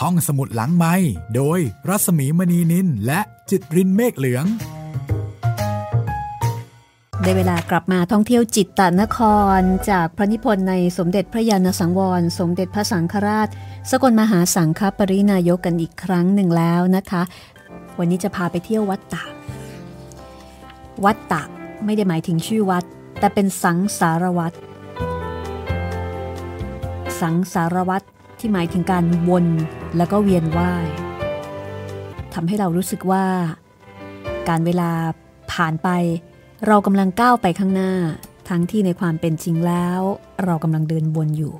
ห้องสมุดหลังไม้โดยรัสมีมณีนินและจิตรินเมฆเหลือง ได้เวลากลับมาท่องเที่ยวจิตตนคร จากพระนิพนธ์ในสมเด็จพระยาณสังวร สมเด็จพระสังฆราช สกลมหาสังฆปรินายกกันอีกครั้งหนึ่งแล้วนะคะ วันนี้จะพาไปเที่ยววัดตากวัดตากไม่ได้หมายถึงชื่อวัด แต่เป็นสังสารวัตรสังสารวัตรที่หมายถึงการวน แล้วก็เวียนว่ายทำให้เรารู้สึกว่า การเวลาผ่านไป เรากำลังก้าวไปข้างหน้า ทั้งที่ในความเป็นจริงแล้ว เรากำลังเดินวนอยู่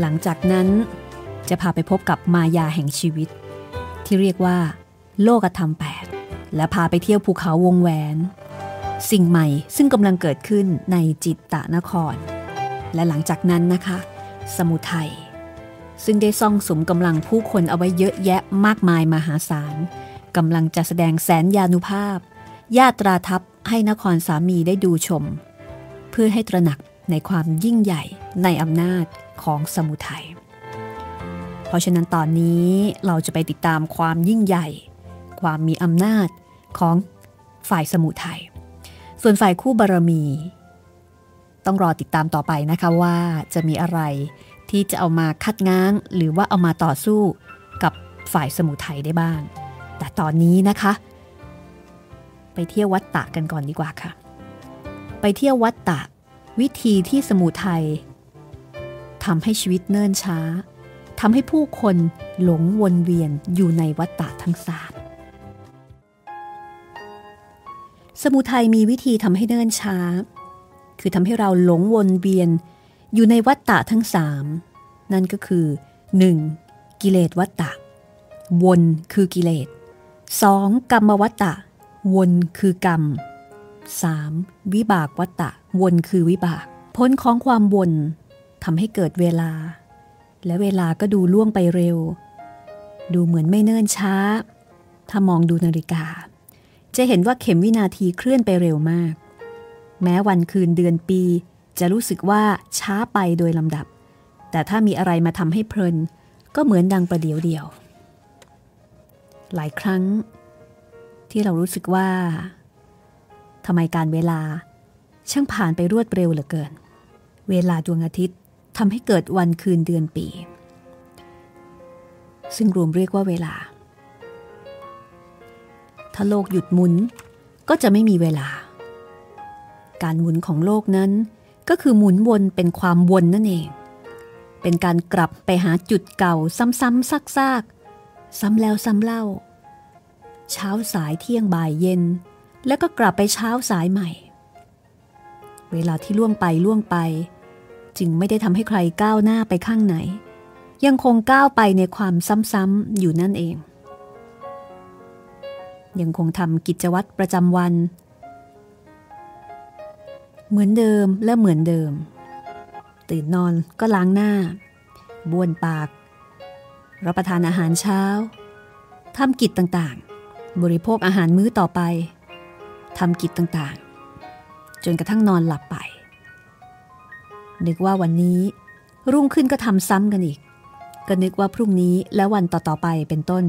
หลังจากนั้นจะพาไปพบกับมายาแห่งชีวิต ที่เรียกว่า โลกธรรมแปดและพาไปเที่ยวภูเขาวงแหวน สิ่งใหม่ซึ่งกำลังเกิดขึ้นในจิตตะนคร และหลังจากนั้นนะคะ สมุทัย ซึ่งได้ซ่องสมกำลังผู้คนเอาไว้เยอะแยะมากมายมหาศาลกำลังจะแสดงแสนยานุภาพ ญาตราทัพให้นครสามีได้ดูชม เพื่อให้ตระหนักในความยิ่งใหญ่ในอำนาจของสมุทัย เพราะฉะนั้นตอนนี้เราจะไปติดตามความยิ่งใหญ่ ความมีอำนาจของฝ่ายสมุทัย ส่วนฝ่ายคู่บารมี ต้องรอติดตามต่อไปนะคะว่าจะมีอะไร ที่จะเอามาคัดง้าง หรือว่าเอามาต่อสู้กับฝ่ายสมุทัยได้บ้าง แต่ตอนนี้นะคะ ไปเที่ยววัดตะกันก่อนดีกว่าค่ะ ไปเที่ยววัดตะ วิธีที่สมุทัยทำให้ชีวิตเนิ่นช้าทำให้ผู้คนหลงวนเวียนอยู่ในวัฏฏะทั้งสามสมุทัยมีวิธีทำให้เนิ่นช้า คือทำให้เราหลงวนเวียน อยู่ในวัฏฏะทั้งสามนั่นก็คือ 1. กิเลสวัฏฏะวนคือกิเลส 2. กรรมวัฏฏะวนคือกรรม 3. วิบากวัฏฏะวนคือวิบาก พ้นของความวนทำให้เกิดเวลา และเวลาก็ดูล่วงไปเร็ว ดูเหมือนไม่เนิ่นช้า ถ้ามองดูนาฬิกา จะเห็นว่าเข็มวินาทีเคลื่อนไปเร็วมาก แม้วันคืนเดือนปี จะรู้สึกว่าช้าไปโดยลำดับ แต่ถ้ามีอะไรมาทำให้เพลิน ก็เหมือนดังประเดียวเดียว หลายครั้ง ที่เรารู้สึกว่าทำไมการเวลา ช่างผ่านไปรวดเร็วเหลือเกิน เวลาดวงอาทิตย์ทำให้เกิดวันคืนเดือนปี ซึ่งรวมเรียกว่าเวลา ถ้าโลกหยุดหมุนก็จะไม่มีเวลา การหมุนของโลกนั้น ก็คือหมุนวนเป็นความวนนั่นเอง เป็นการกลับไปหาจุดเก่าซ้ำๆซากๆ ซ้ำแล้วซ้ำเล่า เช้าสายเที่ยงบ่ายเย็น แล้วก็กลับไปเช้าสายใหม่ เวลาที่ล่วงไปล่วงไป จึงไม่ได้ทำให้ใครก้าวหน้าไปข้างไหน ยังคงก้าวไปในความซ้ำๆอยู่นั่นเอง ยังคงทำกิจวัตรประจำวันเเหมือนเดิมและเหมือนเดิม ตื่นนอนก็ล้างหน้า บ้วนปาก รับประทานอาหารเช้าทำกิจต่างๆ บริโภคอาหารมื้อต่อไปทำกิจต่างๆ จนกระทั่งนอนหลับไป นึกว่าวันนี้รุ่งขึ้นก็ทำซ้ำกันอีก ก็นึกว่าพรุ่งนี้และวันต่อๆไปเป็นต้น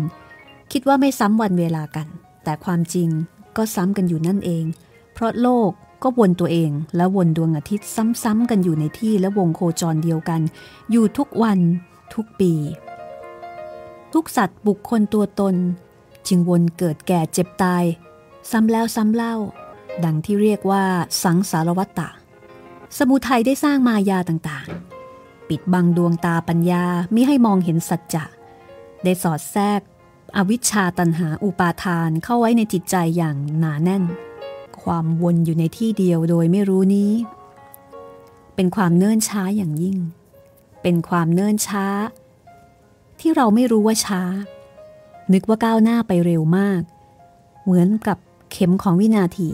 คิดว่าไม่ซ้ำวันเวลากัน แต่ความจริงก็ซ้ำกันอยู่นั่นเอง เพราะโลก ก็วนตัวเองและวนดวงอาทิตย์ซ้ำๆกันอยู่ในที่และวงโคจรเดียวกัน อยู่ทุกวันทุกปี ทุกสัตว์บุคคลตัวตน จึงวนเกิดแก่เจ็บตาย ซ้ำแล้วซ้ำเล่า ดังที่เรียกว่าสังสารวัตตะ สมุทัยได้สร้างมายาต่างๆ ปิดบังดวงตาปัญญาไม่ให้มองเห็นสัจจะ ได้สอดแทรก อวิชชาตันหาอุปาทานเข้าไว้ในจิตใจอย่างหนาแน่น ความวนอยู่ในที่เดียวโดยไม่รู้นี้ เป็นความเนิ่นช้าอย่างยิ่ง เป็นความเนิ่นช้า ที่เราไม่รู้ว่าช้า นึกว่าก้าวหน้าไปเร็วมาก เหมือนกับเข็มของวินาที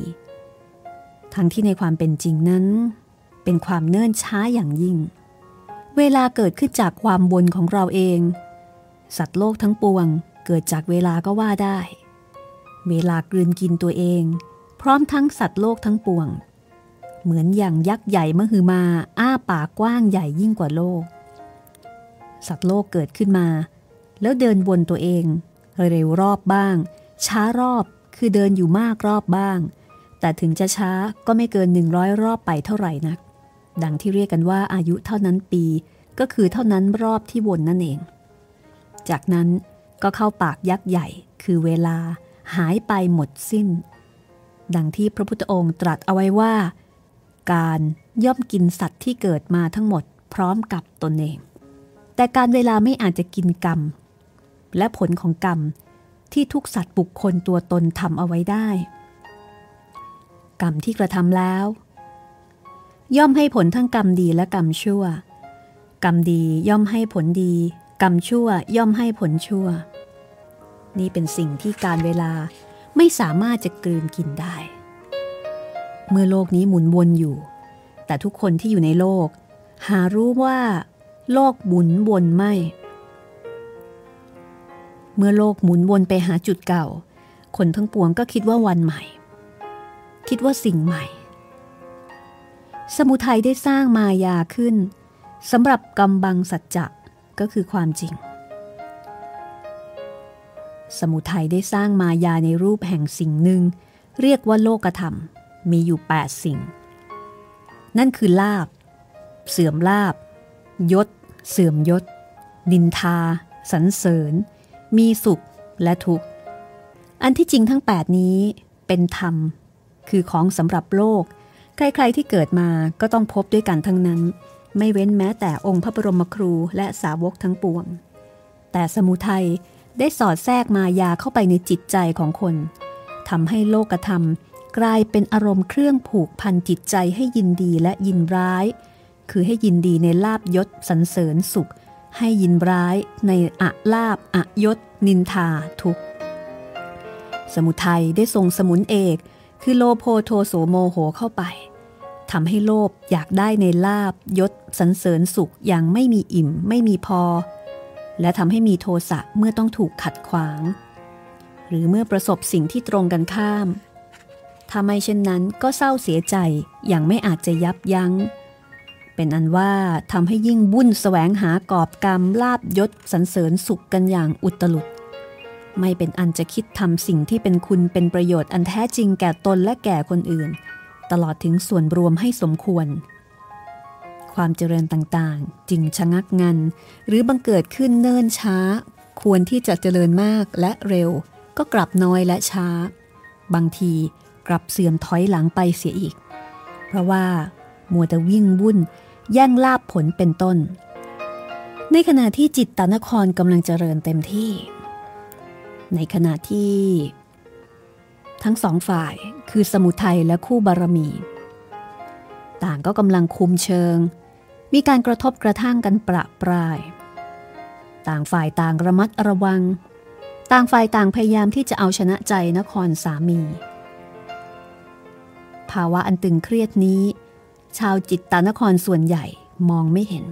ทั้งที่ในความเป็นจริงนั้น เป็นความเนิ่นช้าอย่างยิ่ง เวลาเกิดขึ้นจากความวนของเราเอง สัตว์โลกทั้งปวงเกิดจากเวลาก็ว่าได้ เวลากลืนกินตัวเอง พร้อมทั้งสัตว์โลกทั้งปวง เหมือนอย่างยักษ์ใหญ่มหึมาอ้าปากกว้างใหญ่ยิ่งกว่าโลก สัตว์โลกเกิดขึ้นมา แล้วเดินวนตัวเองเร็วรอบบ้าง ช้ารอบคือเดินอยู่มากรอบบ้าง แต่ถึงจะช้าก็ไม่เกิน 100 รอบไปเท่าไหร่นัก ดังที่เรียกกันว่าอายุเท่านั้นปีก็คือเท่านั้นรอบที่วนนั่นเอง จากนั้นก็เข้าปากยักษ์ใหญ่คือเวลาหายไปหมดสิ้น ดังที่พระพุทธองค์ตรัสเอาไว้ว่า การย่อมกินสัตว์ที่เกิดมาทั้งหมดพร้อมกับตนเอง แต่การเวลาไม่อาจจะกินกรรม และผลของกรรมที่ทุกสัตว์บุคคลตัวตนทำเอาไว้ได้ กรรมที่กระทำแล้ว ย่อมให้ผลทั้งกรรมดีและกรรมชั่ว กรรมดีย่อมให้ผลดี กรรมชั่วย่อมให้ผลชั่ว นี่เป็นสิ่งที่การเวลา ไม่สามารถจะกลืนกินได้ เมื่อโลกนี้หมุนวนอยู่ แต่ทุกคนที่อยู่ในโลก หารู้ว่า โลกหมุนวนไม่ เมื่อโลกหมุนวนไปหาจุดเก่า คนทั้งปวงก็คิดว่าวันใหม่ คิดว่าสิ่งใหม่ สมุทัยได้สร้างมายาขึ้นสำหรับกำบังสัจจะก็คือความจริง สมุทัยได้สร้างมายาในรูปแห่งสิ่งหนึ่ง เรียกว่าโลกธรรม มีอยู่ 8 สิ่ง นั่นคือลาบ เสื่อมลาบ ยศ เสื่อมยศ นินทาสรรเสริญ มีสุขและทุกข์ อันที่จริงทั้ง 8 นี้เป็นธรรม คือของสำหรับโลก ใครๆที่เกิดมาก็ต้องพบด้วยกันทั้งนั้น ไม่เว้นแม้แต่องค์พระบรมครูและสาวกทั้งปวง แต่สมุทัย ได้สอดแทรกมายาเข้าไปในจิตใจของคนทำให้โลกธรรมกลายเป็นอารมณ์เครื่องผูกพันจิตใจให้ยินดีและยินร้าย คือให้ยินดีในลาบยศสรรเสริญสุข ให้ยินร้ายในอะลาบอะยศ นินทาทุกสมุทัยได้ทรงสมุนเอก คือโลโพโทโสโมโหเข้าไปทำให้โลภอยากได้ในลาบยศสันเสริญสุขอย่างไม่มีอิ่ม ไม่มีพอ และทำให้มีโทสะเมื่อต้องถูกขัดขวาง หรือเมื่อประสบสิ่งที่ตรงกันข้าม ถ้าไม่เช่นนั้นก็เศร้าเสียใจอย่างไม่อาจจะยับยัง้ง เป็นอันว่าทำให้ยิ่งบุ่นแสวงหากอบกรรมลาบยศสรรเสริญสุขกันอย่างอุตลุดไม่เป็นอันจะคิดทำสิ่งที่เป็นคุณเป็นประโยชน์อันแท้จริงแก่ตนและแก่คนอื่น ตลอดถึงส่วนรวมให้สมควร ความเจริญต่างๆ จึงชะงักงัน หรือบังเกิดขึ้นเนิ่นช้า ควรที่จะเจริญมากและเร็ว ก็กลับน้อยและช้า บางทีกลับเสื่อมถอยหลังไปเสียอีก เพราะว่า มัวแต่วิ่งวุ่น แย่งลาบผลเป็นต้น ในขณะที่จิตตานครกำลังเจริญเต็มที่ ในขณะที่ ทั้งสองฝ่ายคือสมุทัยและคู่บารมีต่างก็กำลังคุมเชิง มีการกระทบกระทั่งกันประปราย ต่างฝ่ายต่างระมัดระวัง ต่างฝ่ายต่างพยายามที่จะเอาชนะใจนครสามี ภาวะอันตึงเครียดนี้ ชาวจิตตานครส่วนใหญ่มองไม่เห็น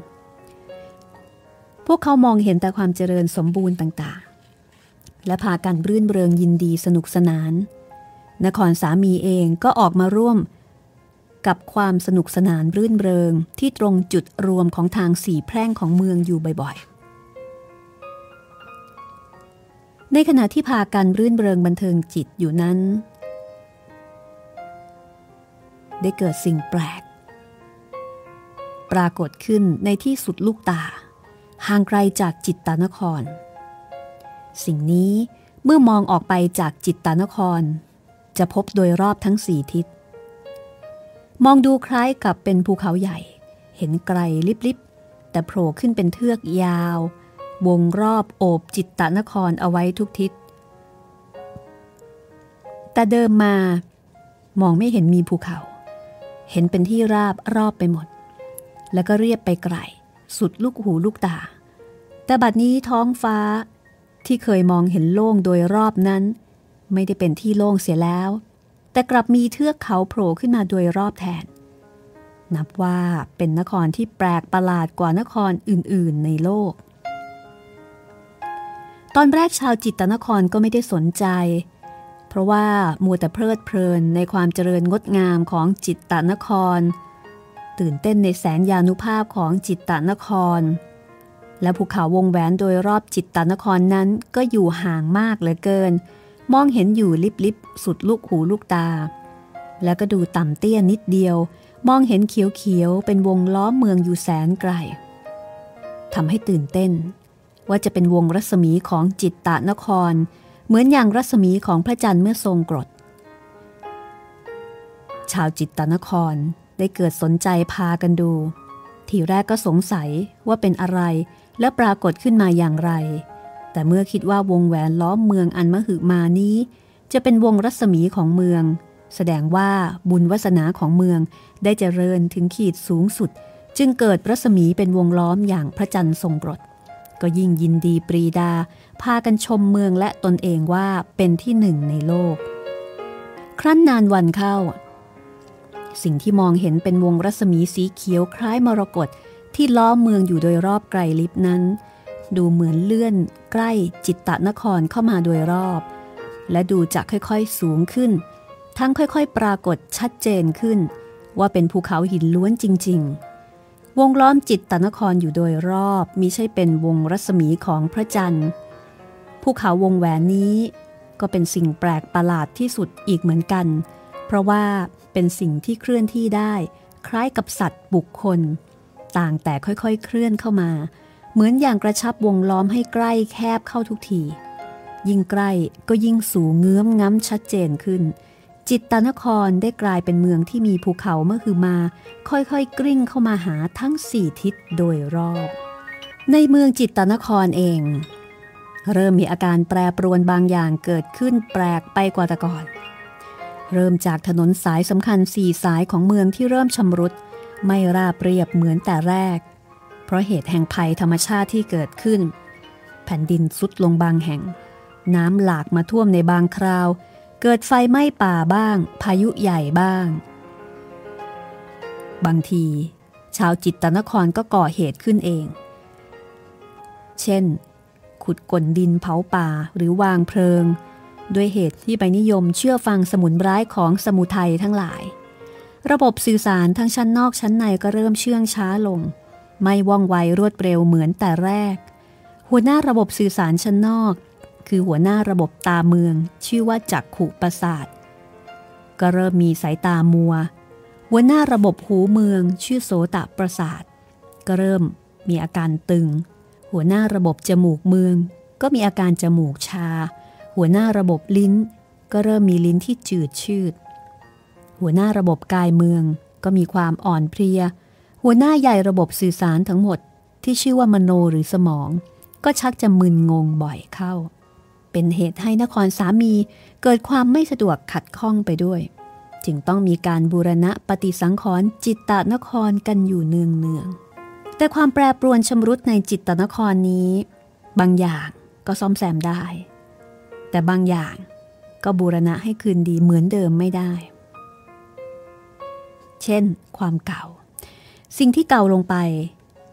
พวกเขามองเห็นแต่ความเจริญสมบูรณ์ต่างๆ และพากันรื่นเริงยินดีสนุกสนาน นครสามีเองก็ออกมาร่วม กับความสนุกสนานรื่นเริงที่ตรงจุดรวมของทางสี่แพร่งของเมืองอยู่บ่อยๆ ในขณะที่พากันรื่นเริงบันเทิงจิตอยู่นั้น ได้เกิดสิ่งแปลก ปรากฏขึ้นในที่สุดลูกตา ห่างไกลจากจิตตานคร สิ่งนี้เมื่อมองออกไปจากจิตตานคร จะพบโดยรอบทั้งสี่ทิศ มองดูคล้ายกับเป็นภูเขาใหญ่ เห็นไกลลิบๆ แต่โผล่ขึ้นเป็นเทือกยาว วงรอบโอบจิตตานครเอาไว้ทุกทิศ แต่เดิมมามองไม่เห็นมีภูเขา เห็นเป็นที่ราบรอบไปหมด แล้วก็เรียบไปไกล สุดลูกหูลูกตา แต่บัดนี้ท้องฟ้าที่เคยมองเห็นโล่งโดยรอบนั้น ไม่ได้เป็นที่โล่งเสียแล้ว แต่กลับมีเทือกเขาโผล่ขึ้นมาโดยรอบแทน นับว่าเป็นนครที่แปลกประหลาดกว่านครอื่นๆในโลก ตอนแรกชาวจิตตนครก็ไม่ได้สนใจ เพราะว่ามัวแต่เพลิดเพลินในความเจริญงดงามของจิตตนคร ตื่นเต้นในแสนยานุภาพของจิตตนคร และภูเขาวงแหวนโดยรอบจิตตานครนั้นก็อยู่ห่างมากเหลือเกิน มองเห็นอยู่ลิบๆสุดลูกหูลูกตา แล้วก็ดูต่ำเตี้ยนิดเดียว มองเห็นเขียวๆ เป็นวงล้อมเมืองอยู่แสนไกลทำให้ตื่นเต้น ว่าจะเป็นวงรัศมีของจิตตานคร เหมือนอย่างรัศมีของพระจันทร์เมื่อทรงกรด ชาวจิตตานครได้เกิดสนใจพากันดู ทีแรกก็สงสัยว่าเป็นอะไรและปรากฏขึ้นมาอย่างไร แต่เมื่อคิดว่าวงแหวนล้อมเมืองอันมหึมานี้ จะเป็นวงรัศมีของเมือง แสดงว่าบุญวาสนาของเมืองได้เจริญถึงขีดสูงสุด จึงเกิดรัศมีเป็นวงล้อมอย่างพระจันทร์ทรงกรดก็ยิ่งยินดีปรีดา พากันชมเมืองและตนเองว่าเป็นที่หนึ่งในโลก ครั้นนานวันเข้า สิ่งที่มองเห็นเป็นวงรัศมีสีเขียวคล้ายมรกตที่ล้อมเมืองอยู่โดยรอบไกลลิบนั้น ดูเหมือนเลื่อนใกล้จิตตะนครเข้ามาโดยรอบ และดูจะค่อยๆสูงขึ้น ทั้งค่อยๆ ปรากฏชัดเจนขึ้น ว่าเป็นภูเขาหินล้วนจริง ๆ วงล้อมจิตตนครอยู่โดยรอบมิใช่เป็นวงรัศมีของพระจันทร์ภูเขาวงแหวนนี้ก็เป็นสิ่งแปลกประหลาดที่สุดอีกเหมือนกัน เพราะว่าเป็นสิ่งที่เคลื่อนที่ได้ คล้ายกับสัตว์บุคคล ต่างแต่ค่อยๆ เคลื่อนเข้ามา เหมือนอย่างกระชับวงล้อมให้ใกล้แคบเข้าทุกที ยิ่งใกล้ก็ยิ่งสูงเงื้อมง้ำชัดเจนขึ้น จิตตนครได้กลายเป็นเมืองที่มีภูเขาเมื่อคือมา ค่อยๆกลิ้งเข้ามาหาทั้งสี่ทิศโดยรอบ ในเมืองจิตตนครเอง เริ่มมีอาการแปรปรวนบางอย่างเกิดขึ้นแปลกไปกว่าแต่ก่อน เริ่มจากถนนสายสำคัญสี่สายของเมืองที่เริ่มชำรุด ไม่ราบเรียบเหมือนแต่แรก เพราะเหตุแห่งภัยธรรมชาติที่เกิดขึ้น แผ่นดินสุดลงบางแห่ง น้ำหลากมาท่วมในบางคราว เกิดไฟไหม้ป่าบ้าง พายุใหญ่บ้าง บางที ชาวจิตตนครก็ก่อเหตุขึ้นเอง เช่น ขุดก่นดินเผาป่าหรือวางเพลิง ด้วยเหตุที่ไปนิยมเชื่อฟังสมุนร้ายของสมุทัยทั้งหลาย ระบบสื่อสารทั้งชั้นนอกชั้นในก็เริ่มเชื่องช้าลง ไม่ว่องไวรวดเร็วเหมือนแต่แรก หัวหน้าระบบสื่อสารชั้นนอก คือหัวหน้าระบบตาเมือง ชื่อว่าจักขุประสาท ก็เริ่มมีสายตามัว หัวหน้าระบบหูเมือง ชื่อโสตประสาท ก็เริ่มมีอาการตึง หัวหน้าระบบจมูกเมือง ก็มีอาการจมูกชา หัวหน้าระบบลิ้น ก็เริ่มมีลิ้นที่จืดชืด หัวหน้าระบบกายเมือง ก็มีความอ่อนเพลีย หัวหน้าใหญ่ระบบสื่อสารทั้งหมดที่ชื่อว่ามโนหรือสมอง ก็ชักจะมึนงงบ่อยเข้า เป็นเหตุให้นครสามีเกิดความไม่สะดวกขัดข้องไปด้วย จึงต้องมีการบูรณะปฏิสังขรณ์จิตตนครกันอยู่เนืองเนืองแต่ความแปรปรวนชำรุดในจิตตนครนี้ บางอย่างก็ซ่อมแซมได้ แต่บางอย่างก็บูรณะให้คืนดีเหมือนเดิมไม่ได้ เช่น ความเก่า สิ่งที่เก่าลงไป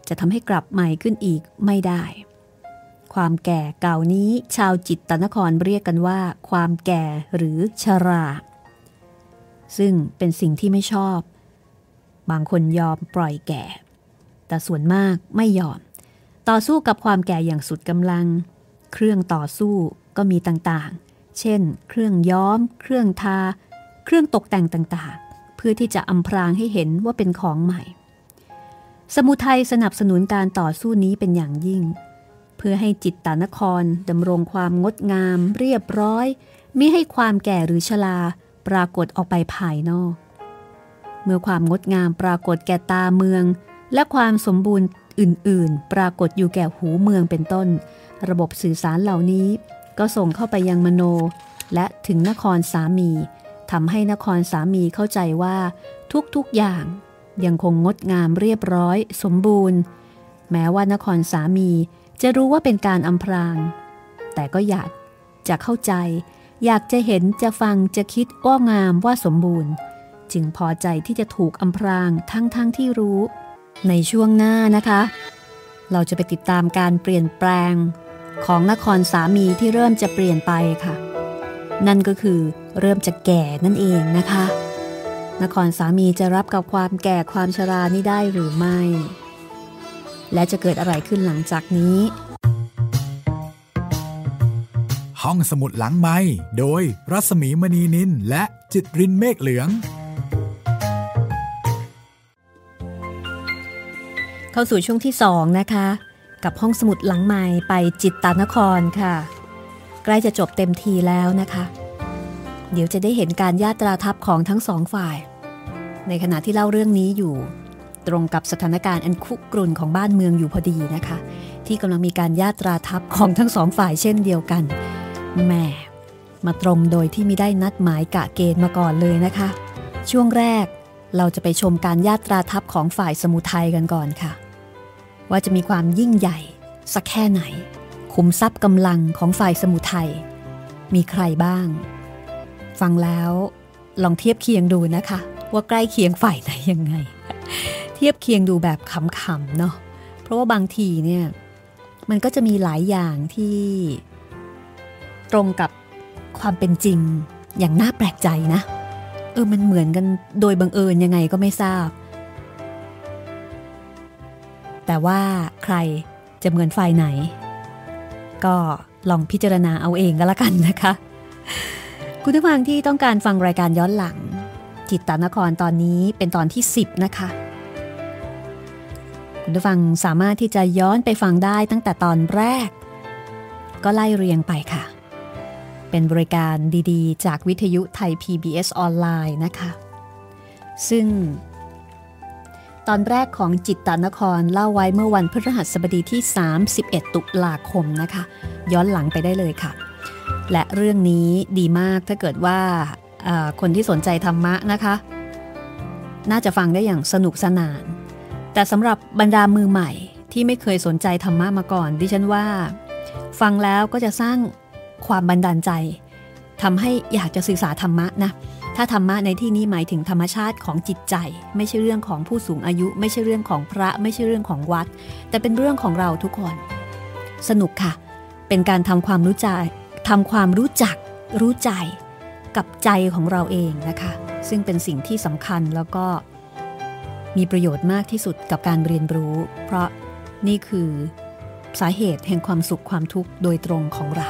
จะทำให้กลับใหม่ขึ้นอีกไม่ได้ ความแก่เก่านี้ชาวจิตตนครเรียกกันว่า ความแก่หรือชรา ซึ่งเป็นสิ่งที่ไม่ชอบ บางคนยอมปล่อยแก่ แต่ส่วนมากไม่ยอม ต่อสู้กับความแก่อย่างสุดกำลัง เครื่องต่อสู้ก็มีต่างๆ เช่น เครื่องย้อม เครื่องทา เครื่องตกแต่งต่างเพื่อที่จะอำพรางให้เห็นว่าเป็นของใหม่ สมุทัยสนับสนุนการต่อสู้นี้เป็นอย่างยิ่ง เพื่อให้จิตตานครดำรงความงดงาม เรียบร้อยมิให้ความแก่หรือชราปรากฏออกไปภายนอก เมื่อความงดงามปรากฏแก่ตาเมือง และความสมบูรณ์อื่น ๆ ปรากฏอยู่แก่หูเมืองเป็นต้น ระบบสื่อสารเหล่านี้ ก็ส่งเข้าไปยังมโน และถึงนครสามีทำให้นครสามีเข้าใจว่าทุก ๆ อย่าง ยังคงงดงามเรียบร้อย สมบูรณ์ แม้ว่านครสามีจะรู้ว่าเป็นการอำพราง แต่ก็อยากจะเข้าใจ อยากจะเห็นจะฟังจะคิดว่างามว่าสมบูรณ์ จึงพอใจที่จะถูกอำพรางทั้งๆทที่รู้ ในช่วงหน้านะคะ เราจะไปติดตามการเปลี่ยนแปลงของนครสามีที่เริ่มจะเปลี่ยนไปค่ะ นั่นก็คือเริ่มจะแก่นั่นเองนะคะ นครสามีจะรับกับความแก่ความชรานี้ได้หรือไม่ และจะเกิดอะไรขึ้นหลังจากนี้ ห้องสมุดหลังไม้โดยรัสมีมณีนินและจิตรินเมฆเหลือง เข้าสู่ช่วงที่สองนะคะ กับห้องสมุดหลังไม้ไปจิตตานครค่ะ ใกล้จะจบเต็มทีแล้วนะคะ เดี๋ยวจะได้เห็นการญาตราทัพของทั้งสองฝ่าย ในขณะที่เล่าเรื่องนี้อยู่ ตรงกับสถานการณ์อันคุกรุ่นของบ้านเมืองอยู่พอดีนะคะ ที่กำลังมีการญาตราทัพของทั้งสองฝ่ายเช่นเดียวกันแหม่มาตรงโดยที่ไม่ได้นัดหมายกะเกณฑ์มาก่อนเลยนะคะ ช่วงแรกเราจะไปชมการญาตราทัพของฝ่ายสมุทัยกันก่อนค่ะ ว่าจะมีความยิ่งใหญ่สักแค่ไหนคุมทรัพย์กำลังของฝ่ายสมุทัยมีใครบ้าง ฟังแล้ว ลองเทียบเคียงดูนะคะ ว่าใกล้เคียงฝ่ายไหนยังไง เทียบเคียงดูแบบขำๆเนาะเพราะว่าบางทีเนี่ยมันก็จะมีหลายอย่างที่ตรงกับความเป็นจริงอย่างน่าแปลกใจนะ เออมันเหมือนกันโดยบังเอิญยังไงก็ไม่ทราบ แต่ว่าใครจะเหมือนฝ่ายไหน ก็ลองพิจารณาเอาเองก็แล้วกันนะคะ คุณผู้ฟังที่ต้องการฟังรายการย้อนหลัง จิตตนครตอนนี้เป็นตอนที่ 10 นะคะ คุณผู้ฟังสามารถที่จะย้อนไปฟังได้ตั้งแต่ตอนแรก ก็ไล่เรียงไปค่ะ เป็นบริการดีๆ จากวิทยุไทย PBS ออนไลน์นะคะ ซึ่ง ตอนแรกของจิตตานครเล่าไว้เมื่อวันพฤหัสบดีที่ 31 ตุลาคมนะคะ ย้อนหลังไปได้เลยค่ะ และเรื่องนี้ดีมากถ้าเกิดว่าคนที่สนใจธรรมะนะคะ น่าจะฟังได้อย่างสนุกสนาน แต่สำหรับบรรดามือใหม่ที่ไม่เคยสนใจธรรมะมาก่อน ดิฉันว่า ฟังแล้วก็จะสร้างความบันดาลใจทำให้อยากจะศึกษาธรรมะนะถ้าธรรมะในที่นี้หมายถึงธรรมชาติของจิตใจ ไม่ใช่เรื่องของผู้สูงอายุ ไม่ใช่เรื่องของพระ ไม่ใช่เรื่องของวัด แต่เป็นเรื่องของเราทุกคน สนุกค่ะ เป็นการทำความรู้จัก ทำความรู้จักรู้ใจกับใจของเราเองนะคะ ซึ่งเป็นสิ่งที่สำคัญแล้วก็มีประโยชน์มากที่สุดกับการเรียนรู้ เพราะนี่คือสาเหตุแห่งความสุขความทุกข์โดยตรงของเรา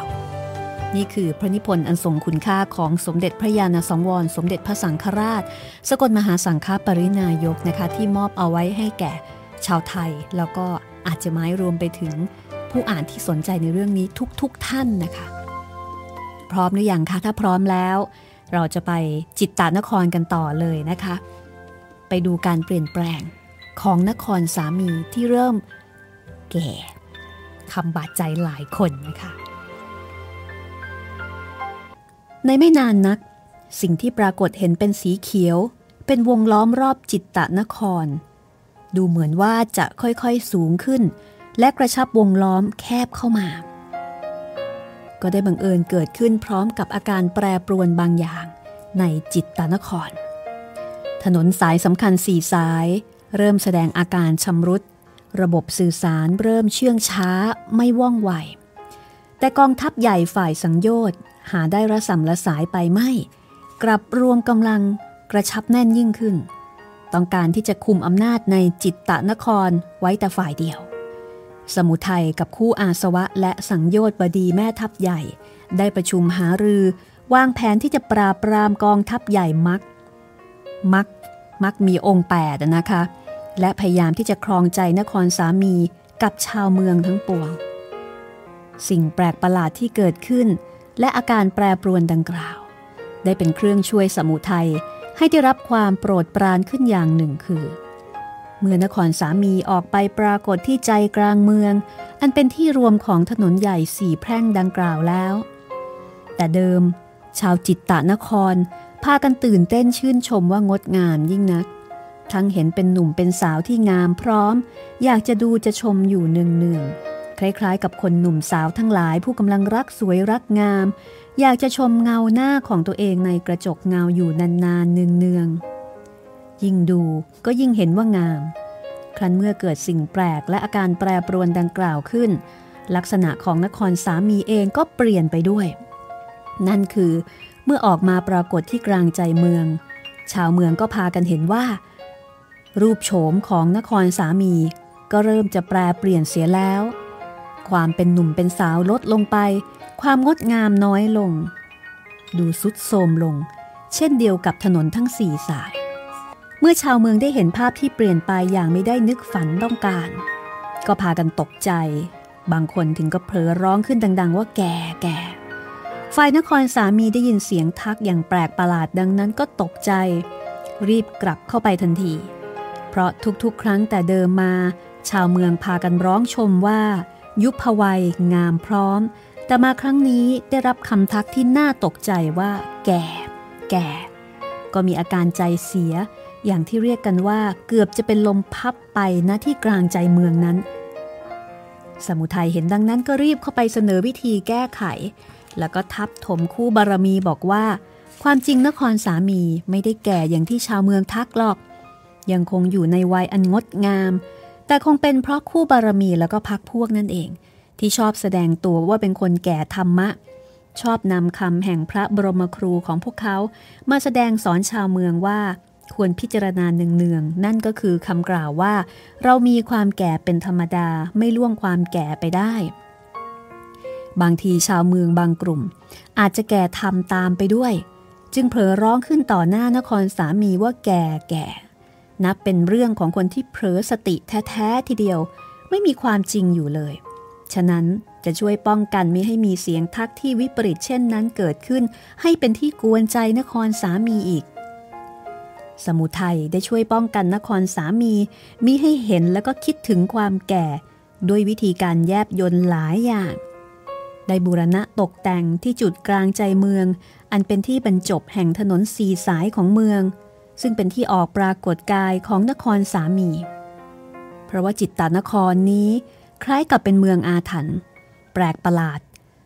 นี่คือพระนิพนธ์อันทรงคุณค่าของสมเด็จพระญาณสังวร สมเด็จพระสังฆราช สกลมหาสังฆปรินายกนะคะ ที่มอบเอาไว้ให้แก่ชาวไทย แล้วก็อาจจะหมายรวมไปถึงผู้อ่านที่สนใจในเรื่องนี้ทุกๆทท่านนะคะ พร้อมหรือยังคะถ้าพร้อมแล้ว เราจะไปจิตตานครกันต่อเลยนะคะ ไปดูการเปลี่ยนแปลงของนครสามีที่เริ่มแก่คำบาดใจหลายคนนะคะ ในไม่นานนัก สิ่งที่ปรากฏเห็นเป็นสีเขียว เป็นวงล้อมรอบจิตตะนคร ดูเหมือนว่าจะค่อยๆสูงขึ้น และกระชับวงล้อมแคบเข้ามา ก็ได้บังเอิญเกิดขึ้นพร้อมกับอาการแปรปรวนบางอย่างในจิตตนคร ถนนสายสำคัญสี่สาย เริ่มแสดงอาการชำรุด ระบบสื่อสารเริ่มเชื่องช้าไม่ว่องไว แต่กองทัพใหญ่ฝ่ายสังโยชน์หาได้ระสำละสายไปไม่ กลับรวมกำลังกระชับแน่นยิ่งขึ้น ต้องการที่จะคุมอำนาจในจิตตะนครไว้แต่ฝ่ายเดียว สมุทัยกับคู่อาสวะและสังโยชน์บดีแม่ทัพใหญ่ ได้ประชุมหารือวางแผนที่จะปราบปรามกองทัพใหญ่มัก มัก มักมีองค์แปดนะคะ และพยายามที่จะครองใจนครสามีกับชาวเมืองทั้งปวง สิ่งแปลกประหลาดที่เกิดขึ้น และอาการแปรปรวนดังกล่าว ได้เป็นเครื่องช่วยสมุทัยให้ได้รับความโปรดปรานขึ้นอย่างหนึ่งคือ เมื่อนครสามีออกไปปรากฏที่ใจกลางเมือง อันเป็นที่รวมของถนนใหญ่สี่แพร่งดังกล่าวแล้ว แต่เดิม ชาวจิตตะนคร พากันตื่นเต้นชื่นชมว่างดงามยิ่งนัก ทั้งเห็นเป็นหนุ่มเป็นสาวที่งามพร้อม อยากจะดูจะชมอยู่เนืองๆคล้ายๆ กับคนหนุ่มสาวทั้งหลายผู้กำลังรักสวยรักงาม อยากจะชมเงาหน้าของตัวเองในกระจกเงาอยู่นานๆเนืองๆ ยิ่งดูก็ยิ่งเห็นว่างาม ครั้นเมื่อเกิดสิ่งแปลกและอาการแปรปรวนดังกล่าวขึ้น ลักษณะของนครสามีเองก็เปลี่ยนไปด้วย นั่นคือเมื่อออกมาปรากฏที่กลางใจเมือง ชาวเมืองก็พากันเห็นว่า รูปโฉมของนครสามีก็เริ่มจะแปรเปลี่ยนเสียแล้ว ความเป็นหนุ่มเป็นสาวลดลงไป ความงดงามน้อยลง ดูสุดโทมลง เช่นเดียวกับถนนทั้งสี่สาย เมื่อชาวเมืองได้เห็นภาพที่เปลี่ยนไปอย่างไม่ได้นึกฝันต้องการ ก็พากันตกใจ บางคนถึงก็เผลอร้องขึ้นดัง ๆ ว่าแก่แก่ฝ่ายนครสามีได้ยินเสียงทักอย่างแปลกประหลาดดังนั้นก็ตกใจ รีบกลับเข้าไปทันที เพราะทุกๆ ครั้งแต่เดิมมา ชาวเมืองพากันร้องชมว่า ยุพวัยงามพร้อม แต่มาครั้งนี้ได้รับคำทักที่น่าตกใจว่า แก่ แก่ ก็มีอาการใจเสีย อย่างที่เรียกกันว่าเกือบจะเป็นลมพับไปณที่กลางใจเมืองนั้น สมุทัยเห็นดังนั้นก็รีบเข้าไปเสนอวิธีแก้ไข แล้วก็ทับถมคู่บารมีบอกว่า ความจริงนครสามีไม่ได้แก่อย่างที่ชาวเมืองทักหรอก ยังคงอยู่ในวัยอันงดงาม แต่คงเป็นเพราะคู่บารมีแล้วก็พักพวกนั่นเอง ที่ชอบแสดงตัวว่าเป็นคนแก่ธรรมะชอบนำคำแห่งพระบรมครูของพวกเขา มาแสดงสอนชาวเมืองว่า ควรพิจารณาเนืองๆนั่นก็คือคำกล่าวว่า เรามีความแก่เป็นธรรมดาไม่ล่วงความแก่ไปได้ บางทีชาวเมืองบางกลุ่ม อาจจะแก่ทำตามไปด้วย จึงเผลอร้องขึ้นต่อหน้านครสามีว่าแก่แก่ นับเป็นเรื่องของคนที่เผลอสติแท้ๆทีเดียว ไม่มีความจริงอยู่เลย ฉะนั้นจะช่วยป้องกันไม่ให้มีเสียงทักที่วิปริตเช่นนั้นเกิดขึ้น ให้เป็นที่กวนใจนครสามีอีก สมุทัยได้ช่วยป้องกันนครสามีมิให้เห็นแล้วก็คิดถึงความแก่ ด้วยวิธีการแยบยนหลายอย่าง ได้บูรณะตกแต่งที่จุดกลางใจเมือง อันเป็นที่บรรจบแห่งถนนสีสายของเมือง ซึ่งเป็นที่ออกปรากฏกายของนครสามี เพราะว่าจิตตานครนี้ คล้ายกับเป็นเมืองอาถรรพ์แปลกประหลาด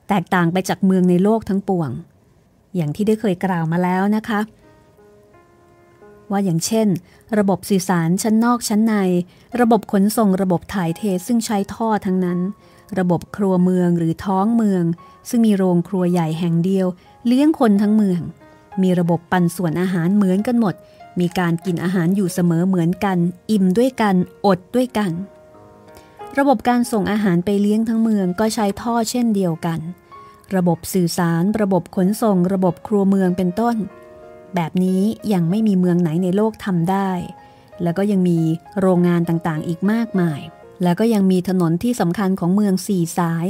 แตกต่างไปจากเมืองในโลกทั้งปวง อย่างที่ได้เคยกล่าวมาแล้วนะคะ ว่าอย่างเช่น ระบบสื่อสารชั้นนอกชั้นใน ระบบขนส่งระบบถ่ายเทซึ่งใช้ท่อทั้งนั้น ระบบครัวเมืองหรือท้องเมือง ซึ่งมีโรงครัวใหญ่แห่งเดียว เลี้ยงคนทั้งเมือง มีระบบปันส่วนอาหารเหมือนกันหมด มีการกินอาหารอยู่เสมอเหมือนกัน อิ่มด้วยกัน อดด้วยกัน ระบบการส่งอาหารไปเลี้ยงทั้งเมืองก็ใช้ท่อเช่นเดียวกัน ระบบสื่อสาร ระบบขนส่ง ระบบครัวเมืองเป็นต้น แบบนี้ยังไม่มีเมืองไหนในโลกทำได้ แล้วก็ยังมีโรงงานต่างๆอีกมากมาย แล้วก็ยังมีถนนที่สำคัญของเมืองสี่สาย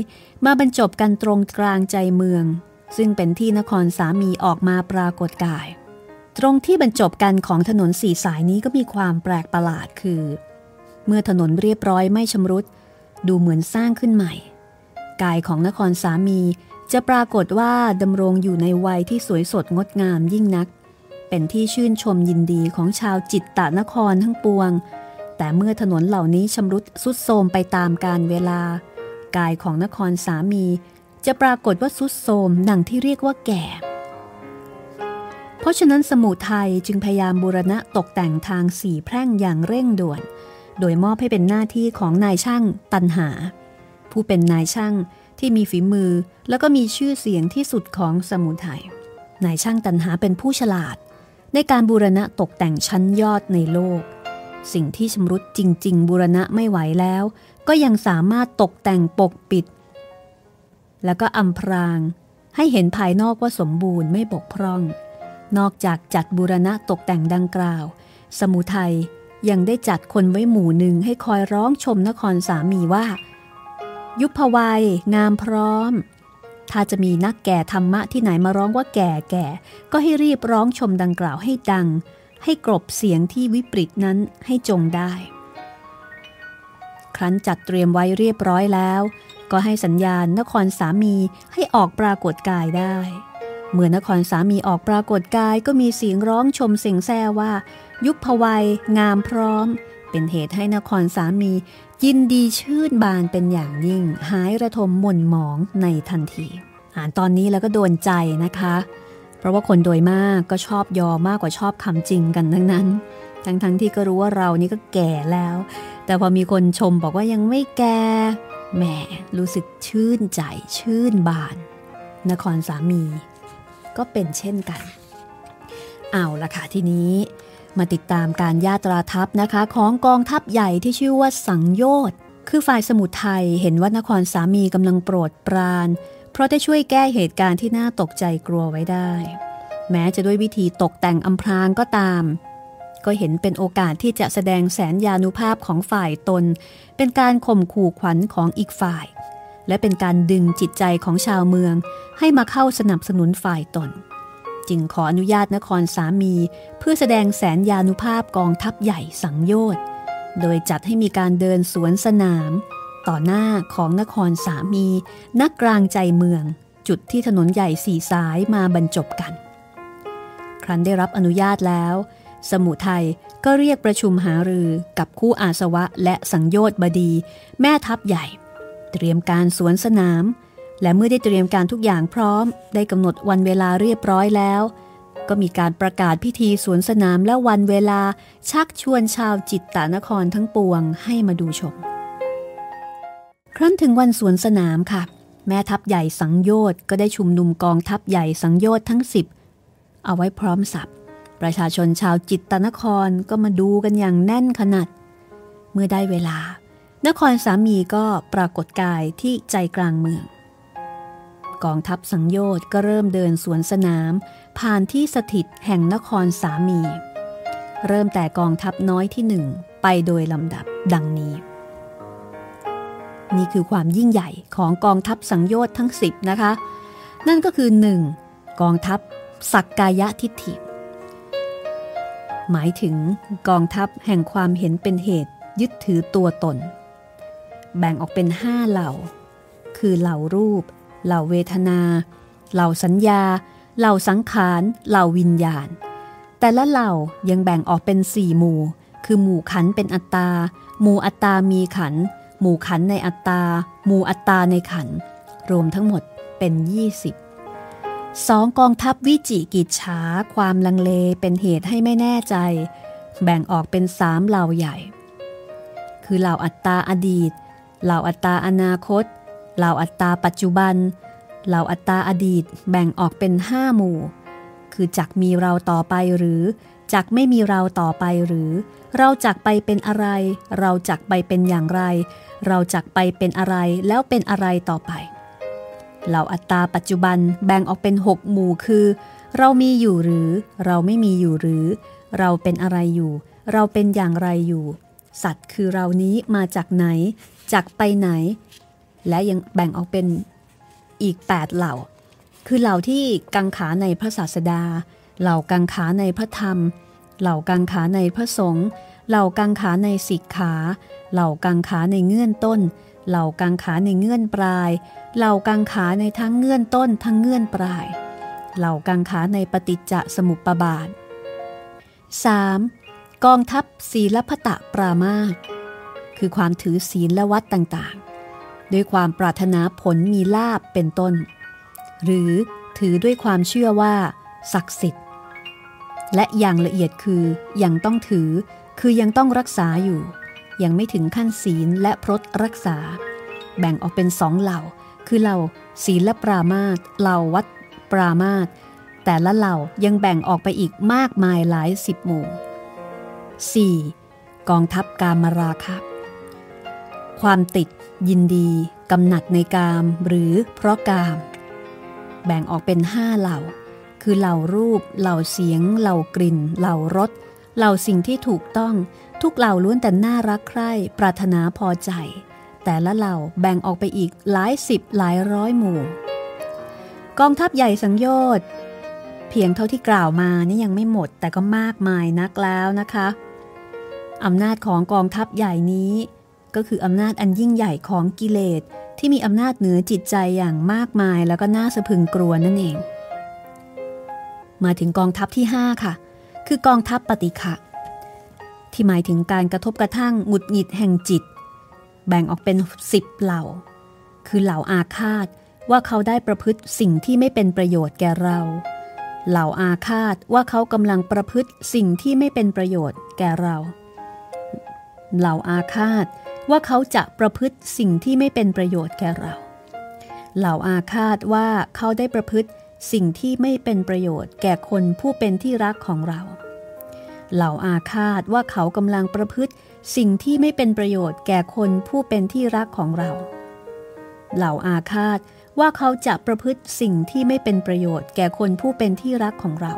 มาบรรจบกันตรงกลางใจเมือง ซึ่งเป็นที่นครสามีออกมาปรากฏกาย ตรงที่บรรจบกันของถนนสี่สายนี้ก็มีความแปลกประหลาดคือ เมื่อถนนเรียบร้อยไม่ชำรุด ดูเหมือนสร้างขึ้นใหม่ กายของนครสามีจะปรากฏว่าดำรงอยู่ในวัยที่สวยสดงดงามยิ่งนัก เป็นที่ชื่นชมยินดีของชาวจิตตะนครทั้งปวง แต่เมื่อถนนเหล่านี้ชำรุดสุดโทมไปตามกาลเวลา กายของนครสามี จะปรากฏว่าสุดโทมดังที่เรียกว่าแก่ เพราะฉะนั้นสมุทัยจึงพยายามบูรณะตกแต่งทางสี่แพร่งอย่างเร่งด่วน โดยมอบให้เป็นหน้าที่ของนายช่างตันหา ผู้เป็นนายช่างที่มีฝีมือแล้วก็มีชื่อเสียงที่สุดของสมุทัยนายช่างตันหาเป็นผู้ฉลาด ในการบูรณะตกแต่งชั้นยอดในโลก สิ่งที่ชำรุดจริง ๆ บูรณะไม่ไหวแล้ว ก็ยังสามารถตกแต่งปกปิด แล้วก็อำพราง ให้เห็นภายนอกว่าสมบูรณ์ไม่บกพร่อง นอกจากจัดบูรณะตกแต่งดังกล่าว สมุทัยยังได้จัดคนไว้หมู่หนึ่งให้คอยร้องชมนครสามีว่า ยุพวัย งามพร้อม ถ้าจะมีนักแก่ธรรมะที่ไหนมาร้องว่าแก่แก่ ก็ให้รีบร้องชมดังกล่าวให้ดัง ให้กรบเสียงที่วิปริตนั้นให้จงได้ ครั้นจัดเตรียมไว้เรียบร้อยแล้ว ก็ให้สัญญาณนครสามีให้ออกปรากฏกายได้ เมื่อนครสามีออกปรากฏกายก็มีเสียงร้องชมเสียงแซ่ว่า ยุพวัยงามพร้อม เป็นเหตุให้นครสามียินดีชื่นบานเป็นอย่างยิ่ง หายระทมหม่นหมองในทันที อ่านตอนนี้แล้วก็โดนใจนะคะ เพราะว่าคนโดยมากก็ชอบยอมากกว่าชอบคำจริงกันทั้งนั้น ทั้งๆทที่ก็รู้ว่าเรานี่ก็แก่แล้ว แต่พอมีคนชมบอกว่ายังไม่แก่แหมรู้สึกชื่นใจชื่นบาน นครสามี ก็เป็นเช่นกัน เอาละค่ะทีนี้ มาติดตามการญาตราทัพนะคะ ของกองทัพใหญ่ที่ชื่อว่าสังโยชน์คือฝ่ายสมุทรไทยเห็นว่านครสามีกำลังโปรดปราน เพราะได้ช่วยแก้เหตุการณ์ที่น่าตกใจกลัวไว้ได้ แม้จะด้วยวิธีตกแต่งอำพรางก็ตาม ก็เห็นเป็นโอกาสที่จะแสดงแสนยานุภาพของฝ่ายตน เป็นการข่มขู่ขวัญของอีกฝ่าย และเป็นการดึงจิตใจของชาวเมือง ให้มาเข้าสนับสนุนฝ่ายตน จึงขออนุญาตนครสามี เพื่อแสดงแสนยานุภาพกองทัพใหญ่สังโยชน์ โดยจัดให้มีการเดินสวนสนาม ต่อหน้าของนครสามีนักกลางใจเมือง จุดที่ถนนใหญ่สี่สายมาบรรจบกัน ครั้นได้รับอนุญาตแล้ว สมุทัยก็เรียกประชุมหารือกับคู่อาสวะและสังโยชน์บดี แม่ทัพใหญ่ เตรียมการสวนสนาม และเมื่อได้เตรียมการทุกอย่างพร้อม ได้กำหนดวันเวลาเรียบร้อยแล้ว ก็มีการประกาศพิธีสวนสนามและวันเวลาชักชวนชาวจิตตานครทั้งปวงให้มาดูชม ครั้นถึงวันสวนสนามค่ะ แม่ทัพใหญ่สังโยชน์ก็ได้ชุมนุมกองทัพใหญ่สังโยชน์ทั้งสิบเอาไว้พร้อมสับประชาชนชาวจิตตนครก็มาดูกันอย่างแน่นขนาด เมื่อได้เวลา นครสามีก็ปรากฏกายที่ใจกลางเมือง กองทัพสังโยชน์ก็เริ่มเดินสวนสนาม ผ่านที่สถิตแห่งนครสามี เริ่มแต่กองทัพน้อยที่หนึ่งไปโดยลำดับดังนี้ นี่คือความยิ่งใหญ่ของกองทัพสังโยชน์ทั้งสิบนะคะ นั่นก็คือ 1. กองทัพสักกายะทิฏฐิ หมายถึงกองทัพแห่งความเห็นเป็นเหตุยึดถือตัวตน แบ่งออกเป็นห้าเหล่า คือเหล่ารูป เหล่าเวทนา เหล่าสัญญา เหล่าสังขาร เหล่าวิญญาณ แต่ละเหล่ายังแบ่งออกเป็นสี่หมู่ คือหมู่ขันเป็นอัตตา หมู่อัตตามีขัน หมู่ขันในอัตตา หมู่อัตตาในขัน รวมทั้งหมดเป็น 20สองกองทัพวิจิกิจฉาความลังเลเป็นเหตุให้ไม่แน่ใจ แบ่งออกเป็นสามเหล่าใหญ่ คือเหล่าอัตตาอดีต เหล่าอัตตาอนาคต เหล่าอัตตาปัจจุบัน เหล่าอัตตาอดีตแบ่งออกเป็นห้าหมู่ คือจักมีเราต่อไปหรือจักไม่มีเราต่อไปหรือ เราจักไปเป็นอะไร เราจักไปเป็นอย่างไร เราจักไปเป็นอะไรแล้วเป็นอะไรต่อไป เหล่าอัตตาปัจจุบันแบ่งออกเป็นหกหมู่คือ เรามีอยู่หรือ เราไม่มีอยู่หรือ เราเป็นอะไรอยู่ เราเป็นอย่างไรอยู่ สัตว์คือเรานี้มาจากไหนจากไปไหน และยังแบ่งออกเป็นอีก 8 เหล่า คือเหล่าที่กังขาในพระศาสดา เหล่ากังขาในพระธรรม เหล่ากังขาในพระสงฆ์ เหล่ากังขาในสิกขา เหล่ากังขาในเงื่อนต้น เหล่ากังขาในเงื่อนปลาย เหล่ากังขาในทั้งเงื่อนต้น ทั้งเงื่อนปลาย เหล่ากังขาในปฏิจจสมุปบาท 3. กองทัพศีลพตะปรามาตคือความถือศีลและวัดต่าง ด้วยความปรารถนาผลมีลาบเป็นต้น หรือถือด้วยความเชื่อว่า ศักดิ์สิทธิ์ และอย่างละเอียดคือยังต้องถือคือยังต้องรักษาอยู่ ยังไม่ถึงขั้นศีลและพรตรักษา แบ่งออกเป็นสองเหล่า คือเหล่าศีลและปรามาตเหล่าวัดปรามาตแต่ละเหล่ายังแบ่งออกไปอีกมากมายหลายสิบหมู่ 4. กองทัพการมาราคะ ความติด ยินดี กำหนัดในกาม หรือเพราะกาม แบ่งออกเป็นห้าเหล่า คือเหล่ารูป เหล่าเสียง เหล่ากลิ่น เหล่ารส เหล่าสิ่งที่ถูกต้อง ทุกเหล่าล้วนแต่น่ารักใคร่ ปรารถนาพอใจ แต่ละเหล่าแบ่งออกไปอีกหลายสิบหลายร้อยหมู่ กองทัพใหญ่สังโยชน์เพียงเท่าที่กล่าวมานี่ยังไม่หมดแต่ก็มากมายนักแล้วนะคะอำนาจของกองทัพใหญ่นี้ ก็คืออำนาจอันยิ่งใหญ่ของกิเลสที่มีอำนาจเหนือจิตใจอย่างมากมายแล้วก็น่าสะพึงกลัวนั่นเอง มาถึงกองทัพที่ 5 ค่ะ คือกองทัพปฏิฆะที่หมายถึงการกระทบกระทั่งหงุดหงิดแห่งจิต แบ่งออกเป็นสิบเหล่า คือเหล่าอาฆาตว่าเขาได้ประพฤติสิ่งที่ไม่เป็นประโยชน์แก่เรา เหล่าอาฆาตว่าเขากำลังประพฤติสิ่งที่ไม่เป็นประโยชน์แก่เรา เหล่าอาฆาต ว่าเขาจะประพฤติสิ่งที่ไม่เป็นประโยชน์แก่เรา เหล่าอาฆาตว่าเขาได้ประพฤติสิ่งที่ไม่เป็นประโยชน์แก่คนผู้เป็นที่รักของเรา เหล่าอาฆาตว่าเขากำลังประพฤติสิ่งที่ไม่เป็นประโยชน์แก่คนผู้เป็นที่รักของเรา เหล่าอาฆาตว่าเขาจะประพฤติสิ่งที่ไม่เป็นประโยชน์แก่คนผู้เป็นที่รักของเรา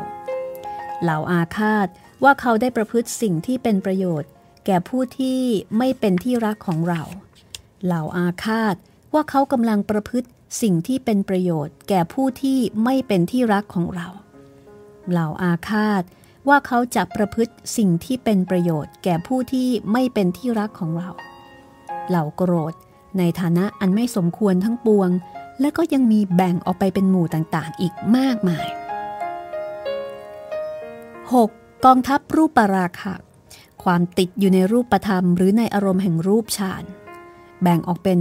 เหล่าอาฆาตว่าเขาได้ประพฤติสิ่งที่เป็นประโยชน์ แก่ผู้ที่ไม่เป็นที่รักของเรา เหล่าอาฆาตว่าเขากำลังประพฤติสิ่งที่เป็นประโยชน์ แก่ผู้ที่ไม่เป็นที่รักของเรา เหล่าอาฆาตว่าเขาจะประพฤติสิ่งที่เป็นประโยชน์ แก่ผู้ที่ไม่เป็นที่รักของเรา เหล่าโกรธ ในฐานะอันไม่สมควรทั้งปวง และก็ยังมีแบ่งออกไปเป็นหมู่ต่างๆ อีกมากมาย 6. กองทัพรูปปราคะ ความติดอยู่ในรูปธรรม หรือในอารมณ์แห่งรูปฌาน แบ่งออกเป็น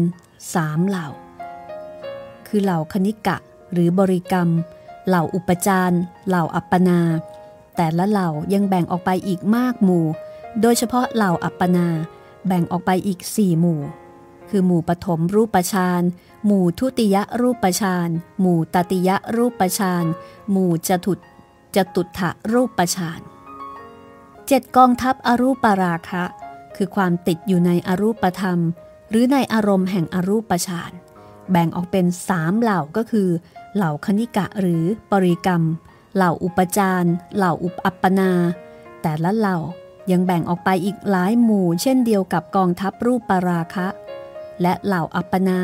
สามเหล่า คือเหล่าคณิกะ หรือบริกรรม เหล่าอุปจารเหล่าอัปปนา แต่ละเหล่ายังแบ่งออกไปอีกมากหมู่ โดยเฉพาะเหล่าอัปปนา แบ่งออกไปอีกสี่หมู่ คือหมู่ปฐมรูปฌาน หมู่ทุติยรูปฌาน หมู่ตติยรูปฌาน หมู่จตุจตุถะรูปฌานาน เจ็ดกองทัพอรูปราคะ คือความติดอยู่ในอรูปธรรม หรือในอารมณ์แห่งอรูปฌานแบ่งออกเป็นสามเหล่าก็คือ เหล่าคณิกะหรือปริกรรม เหล่าอุปจารเหล่าอุปอัปปนา แต่ละเหล่ายังแบ่งออกไปอีกหลายหมู่ เช่นเดียวกับกองทัพรูปปราคะ และเหล่าอัปปนา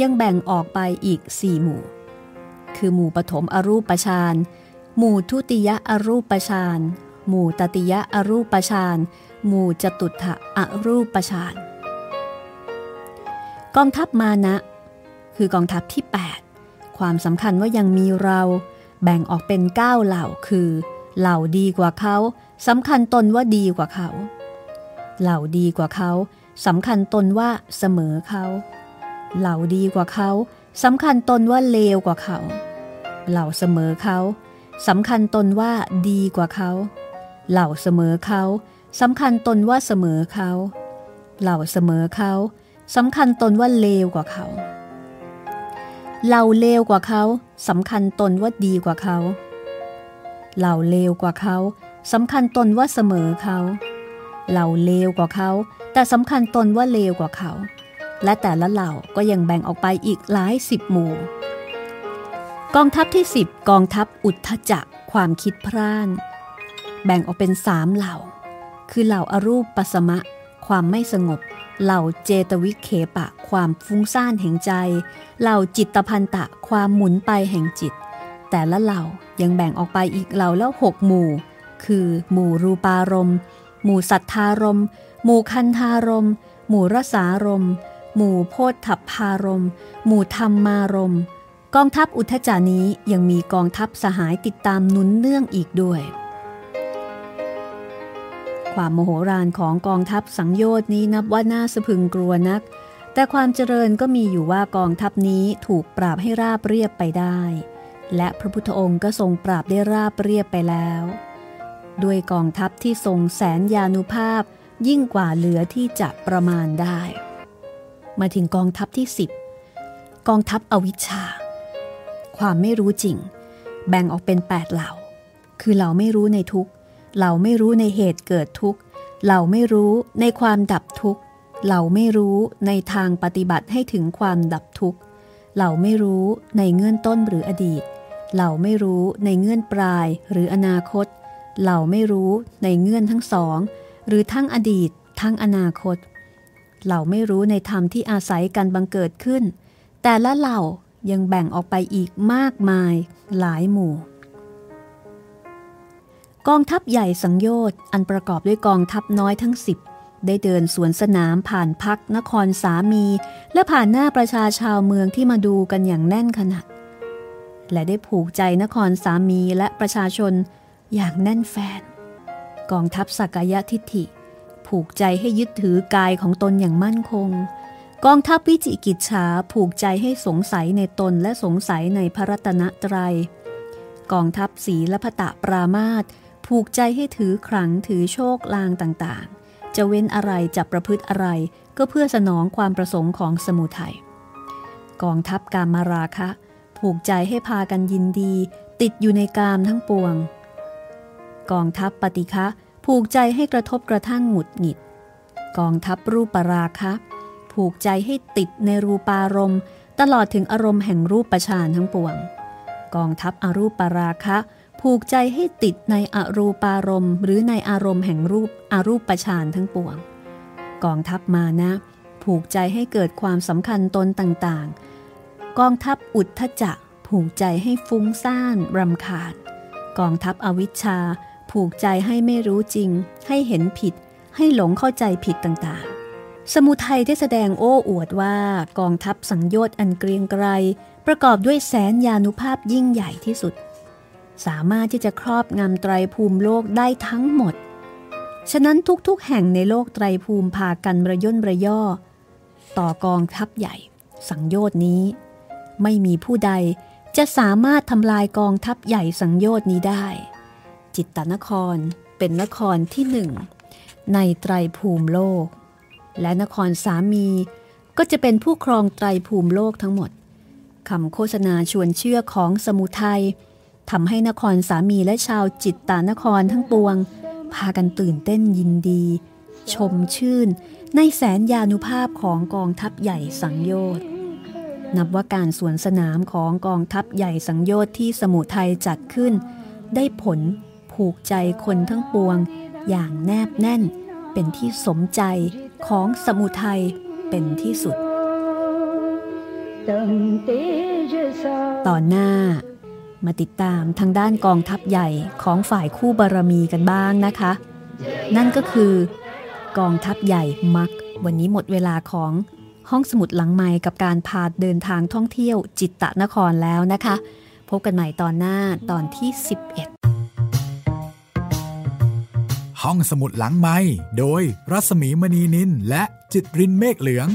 ยังแบ่งออกไปอีกสี่หมู่ คือหมู่ปฐมอรูปฌานหมู่ทุติยอรูปฌาน หมู่ตติยะอรูปฌานหมู่จตุถะอรูปฌานกองทัพมานะ คือกองทัพที่ 8 ความสำคัญว่ายังมีเราแบ่งออกเป็น 9 เหล่าคือ เหล่าดีกว่าเขาสำคัญตนว่าดีกว่าเขา เหล่าดีกว่าเขาสำคัญตนว่าเสมอเขา เหล่าดีกว่าเขาสำคัญตนว่าเลวกว่าเขา เหล่าเสมอเขาสำคัญตนว่าดีกว่าเขา เหล่าเสมอเขาสำคัญตนว่าเสมอเขา เหล่าเสมอเขาสำคัญตนว่าเลวกว่าเขาเหล่าเลวกว่าเขาสำคัญตนว่าดีกว่าเขา เหล่าเลวกว่าเขาสำคัญตนว่าเสมอเขา เหล่าเลวกว่าเขา แต่สำคัญตนว่าเลวกว่าเขา และแต่ละเหล่าก็ยังแบ่งออกไปอีกหลายสิบหมู่ กองทัพที่สิบกองทัพอุทธจักความคิดพร่าน แบ่งออกเป็นสามเหล่า คือเหล่าอารูปปัสมะ ความไม่สงบ เหล่าเจตวิเคปะ ความฟุ้งซ่านแห่งใจ เหล่าจิตพันตะ ความหมุนไปแห่งจิต แต่ละเหล่ายังแบ่งออกไปอีกเหล่าแล้วหกหมู่ คือหมู่รูปารมหมู่สัทธารมหมู่คันธารมหมู่รสารมหมู่โพธทัพพารมหมู่ธรรมารมกองทัพอุทจานี้ยังมีกองทัพสหายติดตามนุนเนื่องอีกด้วย ความโมโหรานของกองทัพสังโยชน์นี้นับว่าน่าสะพึงกลัวนัก แต่ความเจริญก็มีอยู่ว่ากองทัพนี้ถูกปราบให้ราบเรียบไปได้ และพระพุทธองค์ก็ทรงปราบได้ราบเรียบไปแล้ว ด้วยกองทัพที่ทรงแสนยานุภาพยิ่งกว่าเหลือที่จะประมาณได้ มาถึงกองทัพที่ 10 กองทัพอวิชชา ความไม่รู้จริง แบ่งออกเป็น 8 เหล่า คือเราไม่รู้ในทุก เราไม่รู้ในเหตุเกิดทุกข์ เราไม่รู้ในความดับทุกข์ เราไม่รู้ในทางปฏิบัติให้ถึงความดับทุกข์ เราไม่รู้ในเงื่อนต้นหรืออดีต เราไม่รู้ในเงื่อนปลายหรืออนาคต เราไม่รู้ในเงื่อนทั้งสอง หรือทั้งอดีต ทั้งอนาคต เราไม่รู้ในธรรมที่อาศัยกันบังเกิดขึ้น แต่ละเหล่ายังแบ่งออกไปอีกมากมายหลายหมู่ กองทัพใหญ่สังโยชน์อันประกอบด้วยกองทัพน้อยทั้งสิบได้เดินสวนสนามผ่านพักนครสามี และผ่านหน้าประชาชาวเมืองที่มาดูกันอย่างแน่นขนาดและได้ผูกใจนครสามีและประชาชนอย่างแน่นแฟน กองทัพสักยะทิฐิ ผูกใจให้ยึดถือกายของตนอย่างมั่นคง กองทัพวิจิกิจฉาผูกใจให้สงสัยในตนและสงสัยในพระรัตนตรยัย กองทัพศีลพตะปรามาต ผูกใจให้ถือครั้งถือโชคลางต่างๆ จะเว้นอะไรจะประพฤติอะไรก็เพื่อสนองความประสงค์ของสมุทัยกองทัพกามาราคะ ผูกใจให้พากันยินดี ติดอยู่ในกามทั้งปวง กองทัพปฏิฆะผูกใจให้กระทบกระทั่งหงุดหงิด กองทัพรูปราคะ ผูกใจให้ติดในรูปารมณ์ ตลอดถึงอารมณ์แห่งรูปประชานทั้งปวง กองทัพอรูปราคะ ผูกใจให้ติดในอรูปารมณ์ หรือในอารมณ์แห่งรูปอรูปประชานทั้งปวง กองทัพมานะ ผูกใจให้เกิดความสำคัญตนต่างๆ กองทัพอุทธจักผูกใจให้ฟุ้งซ่านรำคาญ กองทัพอวิชชา ผูกใจให้ไม่รู้จริง ให้เห็นผิด ให้หลงเข้าใจผิดต่างๆ สมุทัยได้แสดงโอ้อวดว่ากองทัพสังโยชน์อันเกรียงไกรประกอบด้วยแสนยานุภาพยิ่งใหญ่ที่สุด สามารถที่จะครอบงำไตรภูมิโลกได้ทั้งหมด ฉะนั้นทุกๆ แห่งในโลกไตรภูมิพากันระย่นระย่อ ต่อกองทัพใหญ่ สังโยชนี้ ไม่มีผู้ใดจะสามารถทำลายกองทัพใหญ่สังโยชน์นี้ได้ จิตตนครเป็นนครที่หนึ่งในไตรภูมิโลก และนครสามีก็จะเป็นผู้ครองไตรภูมิโลกทั้งหมดคำโฆษณาชวนเชื่อของสมุทัย ทำให้นครสามีและชาวจิตตานครทั้งปวง พากันตื่นเต้นยินดี ชมชื่น ในแสนยานุภาพของกองทัพใหญ่สังโยชน์นับว่าการสวนสนามของกองทัพใหญ่สังโยชน์ที่สมุทัยจัดขึ้น ได้ผลผูกใจคนทั้งปวง อย่างแนบแน่น เป็นที่สมใจของสมุทัยเป็นที่สุด ตอนหน้า มาติดตามทางด้านกองทัพใหญ่ของฝ่ายคู่บารมีกันบ้างนะคะ นั่นก็คือกองทัพใหญ่มัก วันนี้หมดเวลาของห้องสมุดหลังไม้กับการพาเดินทางท่องเที่ยวจิตตะนครแล้วนะคะ พบกันใหม่ตอนหน้าตอนที่ 11 ห้องสมุดหลังไม้โดยรัศมีมณีนินและจิตรินเมฆเหลือง